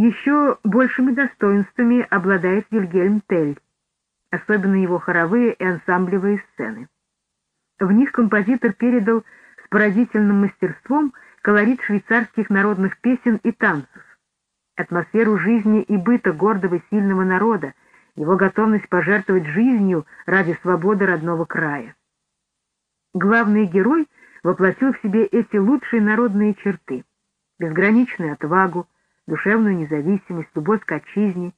Еще большими достоинствами обладает Вильгельм Тель, особенно его хоровые и ансамблевые сцены. В них композитор передал с поразительным мастерством колорит швейцарских народных песен и танцев, атмосферу жизни и быта гордого сильного народа, его готовность пожертвовать жизнью ради свободы родного края. Главный герой воплотил в себе эти лучшие народные черты — безграничную отвагу, душевную независимость, любовь к отчизне.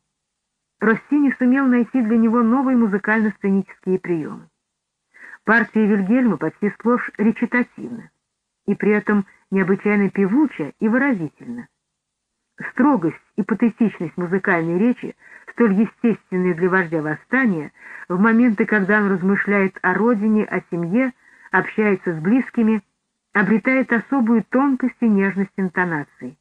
Россини сумел найти для него новые музыкально-сценические приемы. Партия Вильгельма почти сплошь речитативна, и при этом необычайно певуча и выразительна. Строгость и патетичность музыкальной речи, столь естественные для вождя восстания, в моменты, когда он размышляет о родине, о семье, общается с близкими, обретает особую тонкость и нежность интонаций.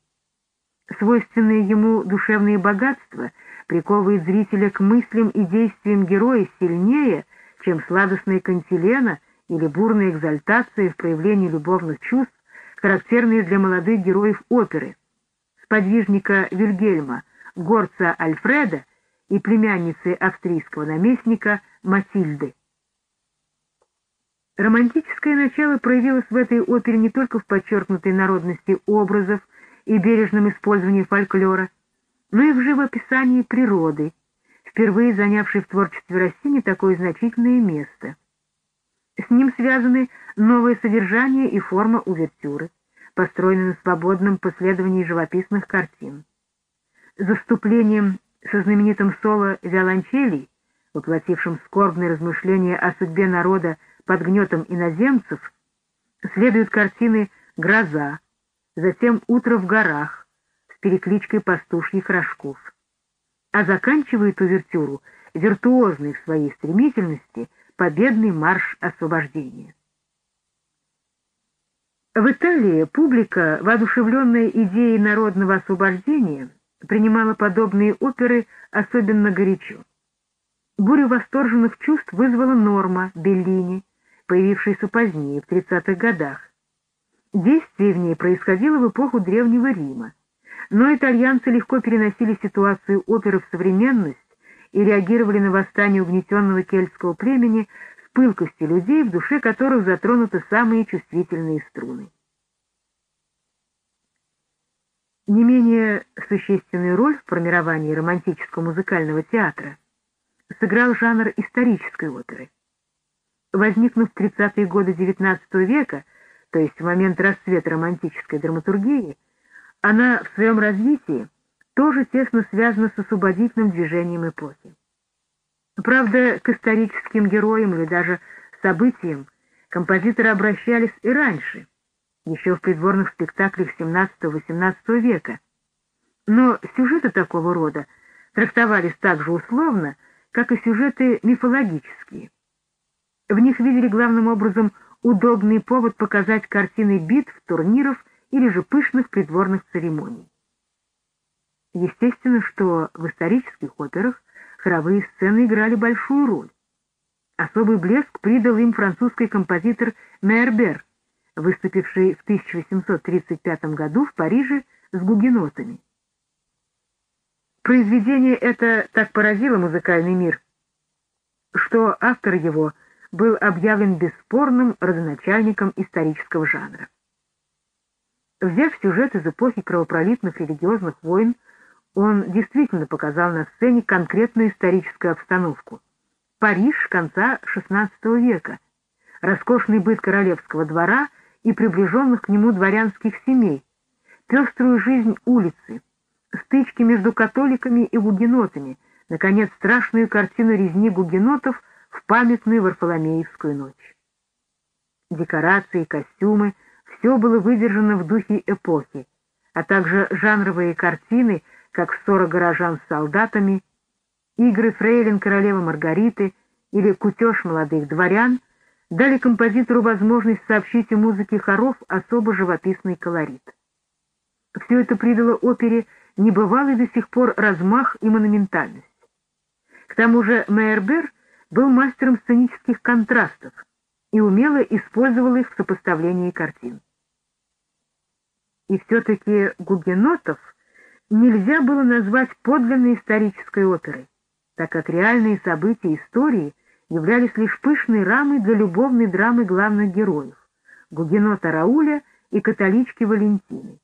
Свойственное ему душевное богатство приковывает зрителя к мыслям и действиям героя сильнее, чем сладостная кантилена или бурная экзальтация в проявлении любовных чувств, характерные для молодых героев оперы, сподвижника Вильгельма, горца Альфреда и племянницы австрийского наместника Матильды. Романтическое начало проявилось в этой опере не только в подчеркнутой народности образов и бережном использовании фольклора, но и в живописании природы, впервые занявшей в творчестве Россини такое значительное место. С ним связаны новое содержание и форма увертюры, построенные на свободном последовании живописных картин. Заступлением со знаменитым соло виолончелей, воплотившим скорбные размышления о судьбе народа под гнетом иноземцев, следуют картины «Гроза», затем «Утро в горах» с перекличкой пастушьих рожков а заканчивает увертюру виртуозный в своей стремительности победный марш освобождения. В Италии публика, воодушевленная идеей народного освобождения, принимала подобные оперы особенно горячо. Бурю восторженных чувств вызвала Норма Беллини, появившаяся позднее, в 30-х годах. Действие в ней происходило в эпоху Древнего Рима, но итальянцы легко переносили ситуацию оперы в современность и реагировали на восстание угнетенного кельтского племени с пылкостью людей, в душе которых затронуты самые чувствительные струны. Не менее существенную роль в формировании романтического музыкального театра сыграл жанр исторической оперы. Возникнув в 30-е годы XIX века, то есть в момент расцвета романтической драматургии, она в своем развитии тоже тесно связана с освободительным движением эпохи. Правда, к историческим героям или даже событиям композиторы обращались и раньше, еще в придворных спектаклях XVII-XVIII века. Но сюжеты такого рода трактовались так же условно, как и сюжеты мифологические. В них видели главным образом удобный повод показать картины битв, турниров или же пышных придворных церемоний. Естественно, что в исторических операх хоровые сцены играли большую роль. Особый блеск придал им французский композитор Мербер, выступивший в 1835 году в Париже с гугенотами. Произведение это так поразило музыкальный мир, что автор его был объявлен бесспорным родоначальником исторического жанра. Взяв сюжет из эпохи кровопролитных религиозных войн, он действительно показал на сцене конкретную историческую обстановку. Париж конца XVI века, роскошный быт королевского двора и приближенных к нему дворянских семей, пеструю жизнь улицы, стычки между католиками и гугенотами, наконец, страшную картину резни гугенотов в памятную Варфоломеевскую ночь. Декорации, костюмы — все было выдержано в духе эпохи, а также жанровые картины, как «Ссора горожан с солдатами», игры фрейлин королевы Маргариты или кутеж молодых дворян, дали композитору возможность сообщить о музыке хоров особо живописный колорит. Все это придало опере небывалый до сих пор размах и монументальность. К тому же Мейербер был мастером сценических контрастов и умело использовал их в сопоставлении картин. И все-таки гугенотов нельзя было назвать подлинной исторической оперой, так как реальные события истории являлись лишь пышной рамой для любовной драмы главных героев — гугенота Рауля и католички Валентины.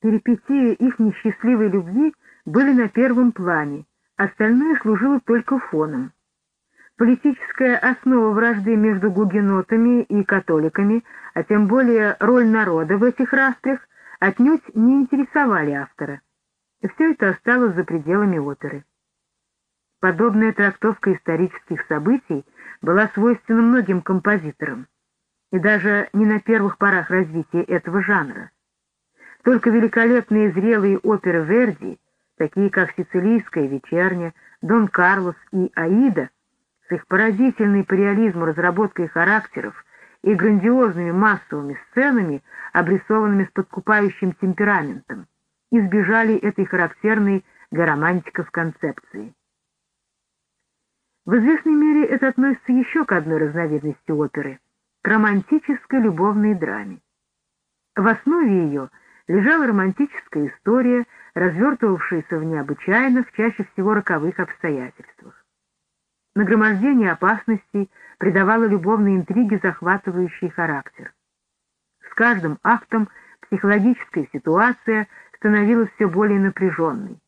Перипетии их несчастливой любви были на первом плане, остальное служило только фоном. Политическая основа вражды между гугенотами и католиками, а тем более роль народа в этих распрях, отнюдь не интересовали автора. Все это осталось за пределами оперы. Подобная трактовка исторических событий была свойственна многим композиторам, и даже не на первых порах развития этого жанра. Только великолепные зрелые оперы Верди, такие как «Сицилийская вечерня», «Дон Карлос» и «Аида», с их поразительной по реализму разработкой характеров и грандиозными массовыми сценами, обрисованными с подкупающим темпераментом, избежали этой характерной для романтиков концепции. В известной мере это относится еще к одной разновидности оперы — к романтической любовной драме. В основе ее лежала романтическая история, развертывавшаяся в необычайных, чаще всего роковых обстоятельствах. Нагромождение опасностей придавало любовной интриге захватывающий характер. С каждым актом психологическая ситуация становилась все более напряженной.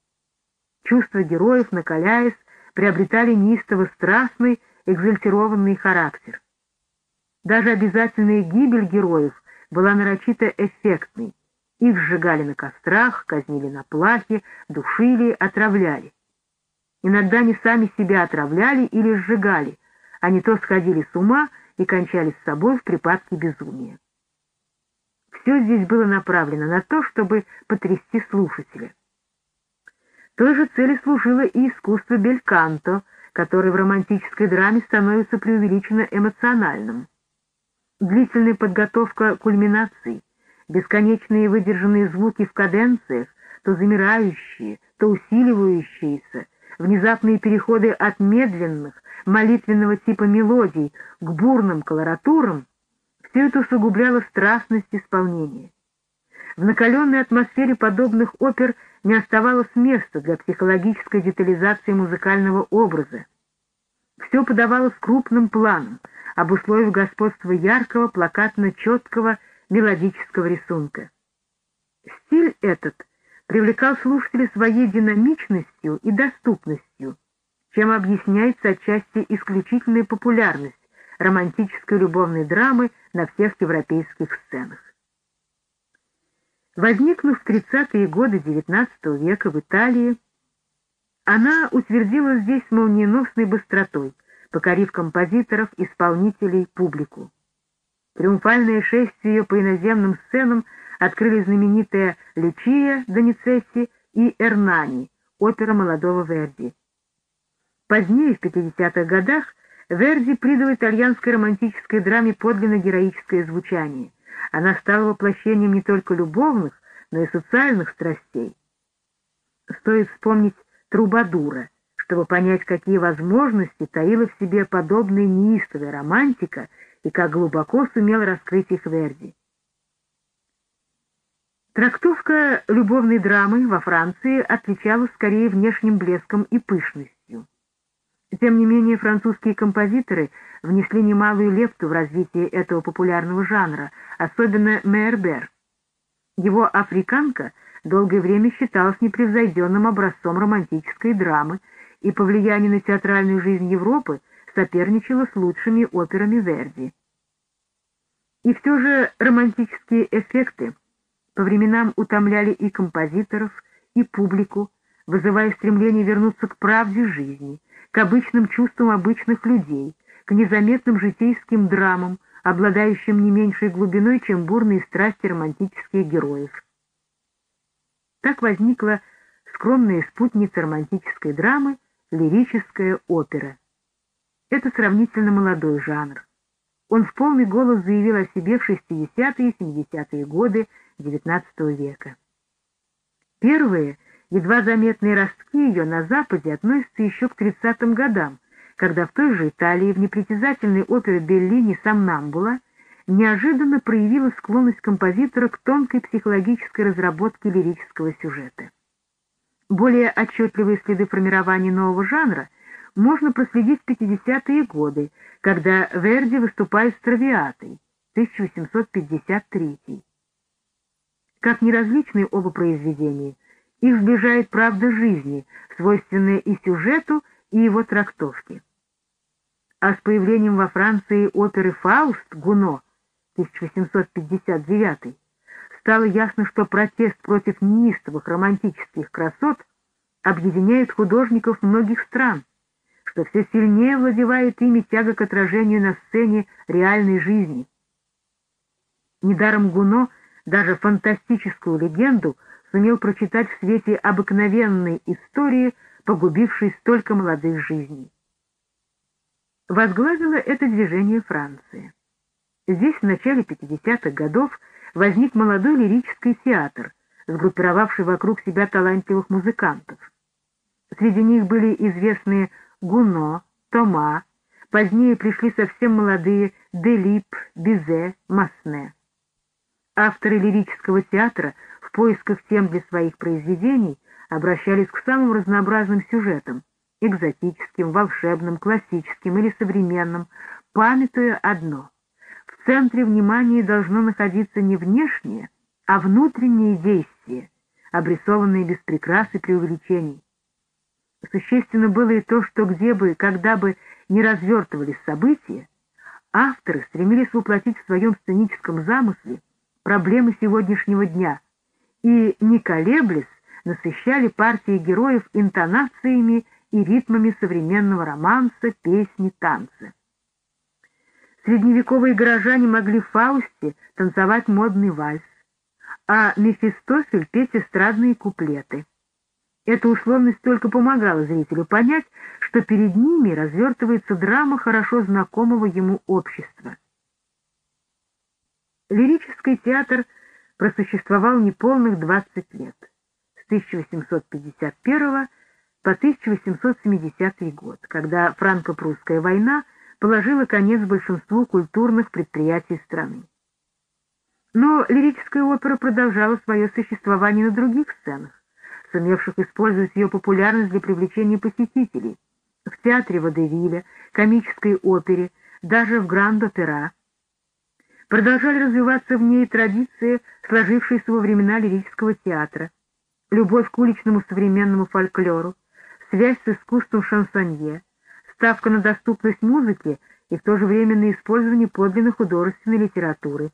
Чувства героев, накаляясь, приобретали неистово страстный, экзальтированный характер. Даже обязательная гибель героев была нарочито эффектной. Их сжигали на кострах, казнили на плахе, душили, отравляли. Иногда они сами себя отравляли или сжигали, а не то сходили с ума и кончали с собой в припадке безумия. Все здесь было направлено на то, чтобы потрясти слушателя. Той же цели служило и искусство бельканто, которое в романтической драме становится преувеличенно эмоциональным. Длительная подготовка кульминаций, бесконечные выдержанные звуки в каденциях, то замирающие, то усиливающиеся, внезапные переходы от медленных, молитвенного типа мелодий к бурным колоратурам, все это усугубляло страстность исполнения. В накаленной атмосфере подобных опер не оставалось места для психологической детализации музыкального образа. Все подавалось крупным планом, обусловив господство яркого, плакатно-четкого, мелодического рисунка. Стиль этот привлекал слушателей своей динамичностью и доступностью, чем объясняется отчасти исключительная популярность романтической любовной драмы на всех европейских сценах. Возникнув в 30-е годы XIX века в Италии, она утвердилась здесь молниеносной быстротой, покорив композиторов, исполнителей, публику. Триумфальное шествие по иноземным сценам открыли знаменитая «Лючия» Доницетти и «Эрнани» опера молодого Верди. Позднее, в 50-х годах, Верди придал итальянской романтической драме подлинно героическое звучание. Она стала воплощением не только любовных, но и социальных страстей. Стоит вспомнить Трубадура, чтобы понять, какие возможности таила в себе подобная неистовая романтика и как глубоко сумел раскрыть их Верди. Трактовка любовной драмы во Франции отличалась скорее внешним блеском и пышностью. Тем не менее, французские композиторы внесли немалую лепту в развитие этого популярного жанра, особенно Мейербер. Его «Африканка» долгое время считалась непревзойденным образцом романтической драмы и по влиянию на театральную жизнь Европы соперничала с лучшими операми Верди. И все же романтические эффекты по временам утомляли и композиторов, и публику, вызывая стремление вернуться к правде жизни, к обычным чувствам обычных людей, к незаметным житейским драмам, обладающим не меньшей глубиной, чем бурные страсти романтических героев. Так возникла скромная спутница романтической драмы — лирическая опера. Это сравнительно молодой жанр. Он в полный голос заявил о себе в 60-е и 70-е годы XIX века. Первые, едва заметные ростки ее на Западе относятся еще к 30-м годам, когда в той же Италии в непритязательной опере Беллини «Самнамбула» неожиданно проявила склонность композитора к тонкой психологической разработке лирического сюжета. Более отчетливые следы формирования нового жанра можно проследить в 50-е годы, когда Верди выступает с «Травиатой» 1853. Как неразличны оба произведения, их сближает правда жизни, свойственная и сюжету, и его трактовке. А с появлением во Франции оперы «Фауст» Гуно 1859 стало ясно, что протест против неистовых романтических красот объединяет художников многих стран, что все сильнее владевает ими тяга к отражению на сцене реальной жизни. Недаром Гуно даже фантастическую легенду сумел прочитать в свете обыкновенной истории, погубившей столько молодых жизней. Возглавила это движение Франция. Здесь в начале 50-х годов возник молодой лирический театр, сгруппировавший вокруг себя талантливых музыкантов. Среди них были известные Гуно, Тома, позднее пришли совсем молодые Делип, Бизе, Масне. Авторы лирического театра в поисках тем для своих произведений обращались к самым разнообразным сюжетам — экзотическим, волшебным, классическим или современным, памятуя одно — в центре внимания должно находиться не внешнее, а внутреннее действие, обрисованное без прикрас и преувеличений. Существенно было и то, что где бы, когда бы не развертывались события, авторы стремились воплотить в своем сценическом замысле проблемы сегодняшнего дня и, не колеблясь, насыщали партии героев интонациями и ритмами современного романса, песни, танца. Средневековые горожане могли в Фаусте танцевать модный вальс, а Мефистофель петь эстрадные куплеты. Эта условность только помогала зрителю понять, что перед ними развертывается драма хорошо знакомого ему общества. Лирический театр просуществовал неполных 20 лет, с 1851 по 1870 год, когда франко-прусская война положила конец большинству культурных предприятий страны. Но лирическая опера продолжала свое существование на других сценах сумевших использовать ее популярность для привлечения посетителей, в театре Водевиля, комической опере, даже в Гранд-опера. Продолжали развиваться в ней традиции, сложившиеся во времена лирического театра, любовь к уличному современному фольклору, связь с искусством шансонье, ставка на доступность музыки и в то же время на использование подлинной художественной литературы,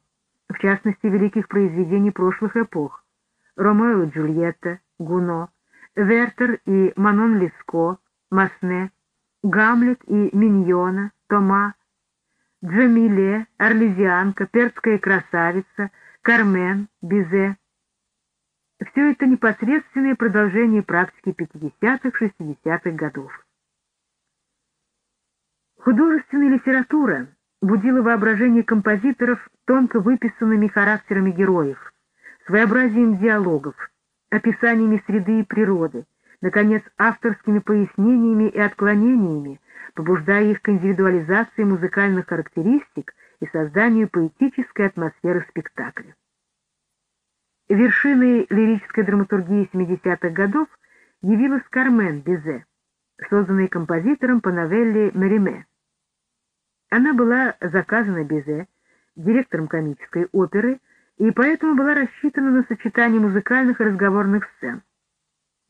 в частности, великих произведений прошлых эпох, Ромео и Джульетта, Гуно, Вертер и Манон Леско, Масне, Гамлет и Миньона, Тома, Джамиле, Орлезианка, Перская красавица, Кармен, Бизе. Все это непосредственное продолжение практики 50-60-х годов. Художественная литература будила воображение композиторов тонко выписанными характерами героев, своеобразием диалогов, описаниями среды и природы, наконец, авторскими пояснениями и отклонениями, побуждая их к индивидуализации музыкальных характеристик и созданию поэтической атмосферы спектакля. Вершиной лирической драматургии 70-х годов явилась «Кармен» Бизе, созданная композитором по новелле «Мериме». Она была заказана Бизе, директором комической оперы, и поэтому была рассчитана на сочетание музыкальных и разговорных сцен.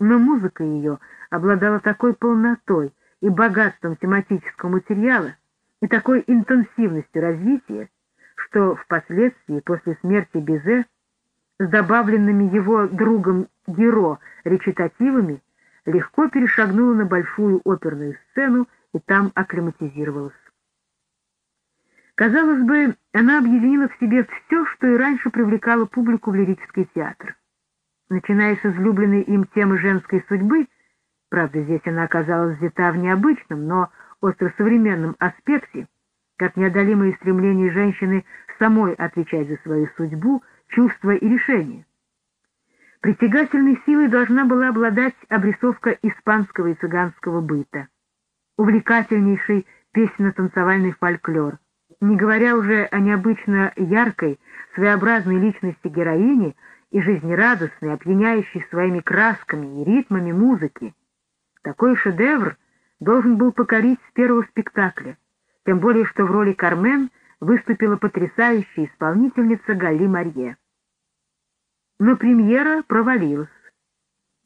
Но музыка ее обладала такой полнотой и богатством тематического материала и такой интенсивностью развития, что впоследствии, после смерти Безе, с добавленными его другом Геро речитативами, легко перешагнула на большую оперную сцену и там акклиматизировалась. Казалось бы, она объединила в себе все, что и раньше привлекало публику в лирический театр. Начиная с излюбленной им темы женской судьбы, правда, здесь она оказалась взята в необычном, но остросовременном аспекте, как неодолимое стремление женщины самой отвечать за свою судьбу, чувства и решения. Притягательной силой должна была обладать обрисовка испанского и цыганского быта, увлекательнейший песенно-танцевальный фольклор, не говоря уже о необычно яркой, своеобразной личности героини и жизнерадостный, опьяняющий своими красками и ритмами музыки. Такой шедевр должен был покорить с первого спектакля, тем более что в роли Кармен выступила потрясающая исполнительница Гали Марье. Но премьера провалилась.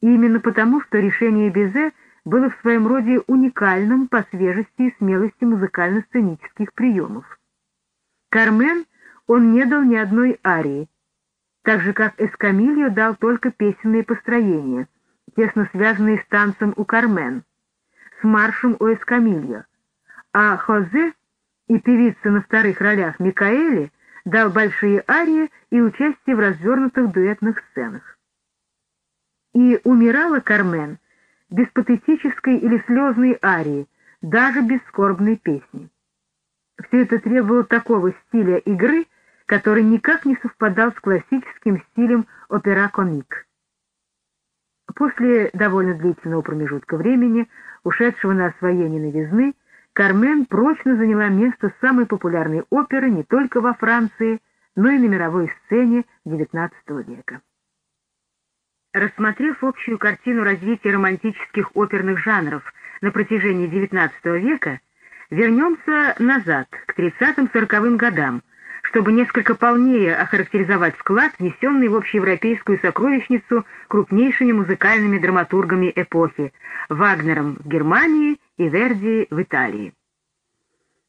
И именно потому, что решение Безе было в своем роде уникальным по свежести и смелости музыкально-сценических приемов. Кармен он не дал ни одной арии, так же как Эскамильо дал только песенные построения, тесно связанные с танцем у Кармен, с маршем у Эскамильо, а Хозе и певица на вторых ролях Микаэли дал большие арии и участие в развернутых дуэтных сценах. И умирала Кармен без патетической или слезной арии, даже без скорбной песни. Все это требовало такого стиля игры, который никак не совпадал с классическим стилем опера-комик. После довольно длительного промежутка времени, ушедшего на освоение новизны, Кармен прочно заняла место самой популярной оперы не только во Франции, но и на мировой сцене XIX века. Рассмотрев общую картину развития романтических оперных жанров на протяжении XIX века, вернемся назад, к 30-40-м годам, чтобы несколько полнее охарактеризовать вклад, внесенный в общеевропейскую сокровищницу крупнейшими музыкальными драматургами эпохи — Вагнером в Германии и Верди в Италии.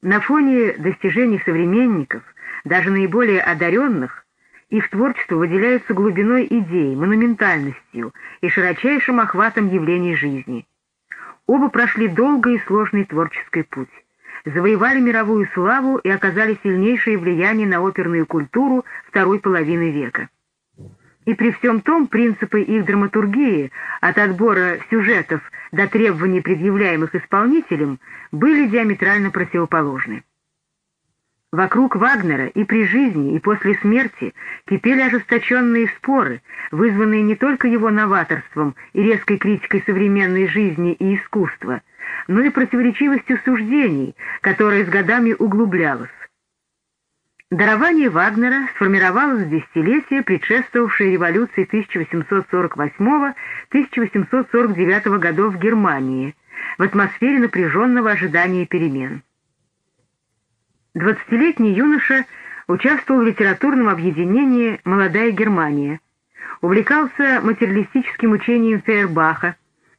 На фоне достижений современников, даже наиболее одаренных, их творчество выделяется глубиной идей, монументальностью и широчайшим охватом явлений жизни. Оба прошли долгий и сложный творческий путь завоевали мировую славу и оказали сильнейшее влияние на оперную культуру второй половины века. И при всем том принципы их драматургии, от отбора сюжетов до требований, предъявляемых исполнителем, были диаметрально противоположны. Вокруг Вагнера и при жизни, и после смерти кипели ожесточенные споры, вызванные не только его новаторством и резкой критикой современной жизни и искусства, но и противоречивостью суждений, которая с годами углублялась. Дарование Вагнера сформировалось в десятилетие, предшествовавшее революции 1848-1849 годов в Германии, в атмосфере напряженного ожидания перемен. Двадцатилетний юноша участвовал в литературном объединении «Молодая Германия», увлекался материалистическим учением Фейербаха,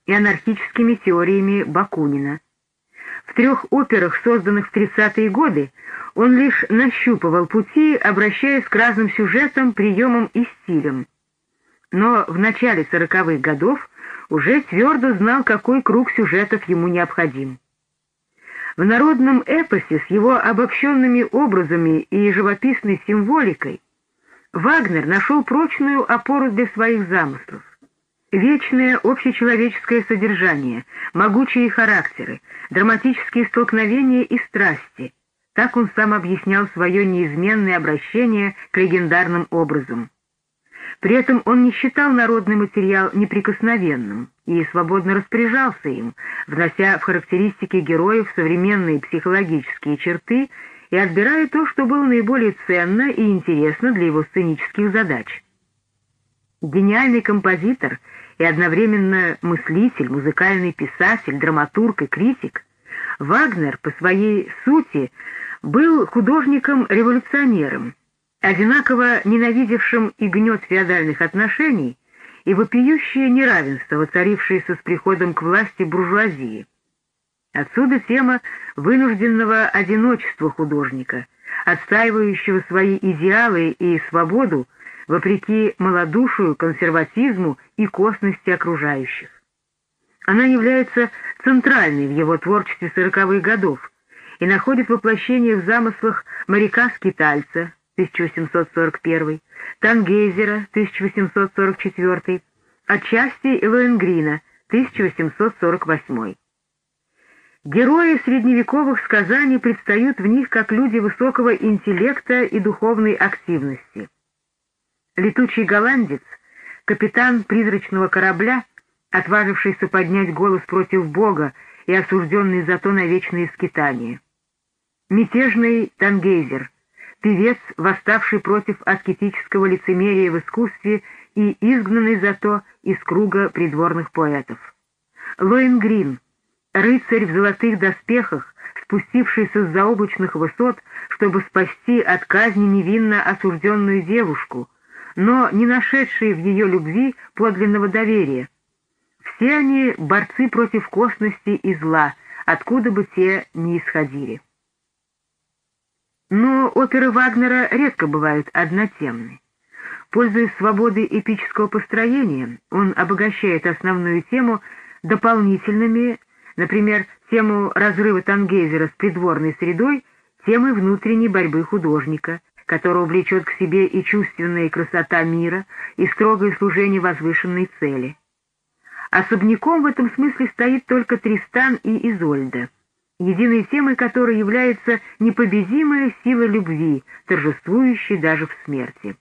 и анархическими теориями Бакунина. В трех операх, созданных в 30-е годы, он лишь нащупывал пути, обращаясь к разным сюжетам, приемам и стилям. Но в начале 40-х годов уже твердо знал, какой круг сюжетов ему необходим. В народном эпосе с его обобщенными образами и живописной символикой Вагнер нашел прочную опору для своих замыслов. Вечное общечеловеческое содержание, могучие характеры, драматические столкновения и страсти. Так он сам объяснял свое неизменное обращение к легендарным образам. При этом он не считал народный материал неприкосновенным и свободно распоряжался им, внося в характеристики героев современные психологические черты и отбирая то, что было наиболее ценно и интересно для его сценических задач. Гениальный композитор и одновременно мыслитель, музыкальный писатель, драматург и критик, Вагнер по своей сути был художником-революционером, одинаково ненавидевшим и гнет феодальных отношений, и вопиющее неравенство, воцарившееся с приходом к власти буржуазии. Отсюда тема вынужденного одиночества художника, отстаивающего свои идеалы и свободу вопреки малодушию, консерватизму и косности окружающих. Она является центральной в его творчестве сороковых годов и находит воплощение в замыслах моряка-скитальца 1841, Тангейзера 1844, отчасти Лоенгрина 1848. Герои средневековых сказаний предстают в них как люди высокого интеллекта и духовной активности. Летучий голландец, капитан призрачного корабля, отважившийся поднять голос против Бога и осужденный за то на вечные скитания. Мятежный Тангейзер, певец, восставший против аскетического лицемерия в искусстве и изгнанный зато из круга придворных поэтов. Лоенгрин, рыцарь в золотых доспехах, спустившийся с заоблачных высот, чтобы спасти от казни невинно осужденную девушку, но не нашедший в ее любви подлинного доверия. Все они борцы против косности и зла, откуда бы те ни исходили. Но оперы Вагнера редко бывают однотемны. Пользуясь свободой эпического построения, он обогащает основную тему дополнительными, например, тему разрыва Тангейзера с придворной средой, темой внутренней борьбы художника, которого влечет к себе и чувственная красота мира, и строгое служение возвышенной цели. Особняком в этом смысле стоит только Тристан и Изольда, единой темой которой является непобедимая сила любви, торжествующей даже в смерти.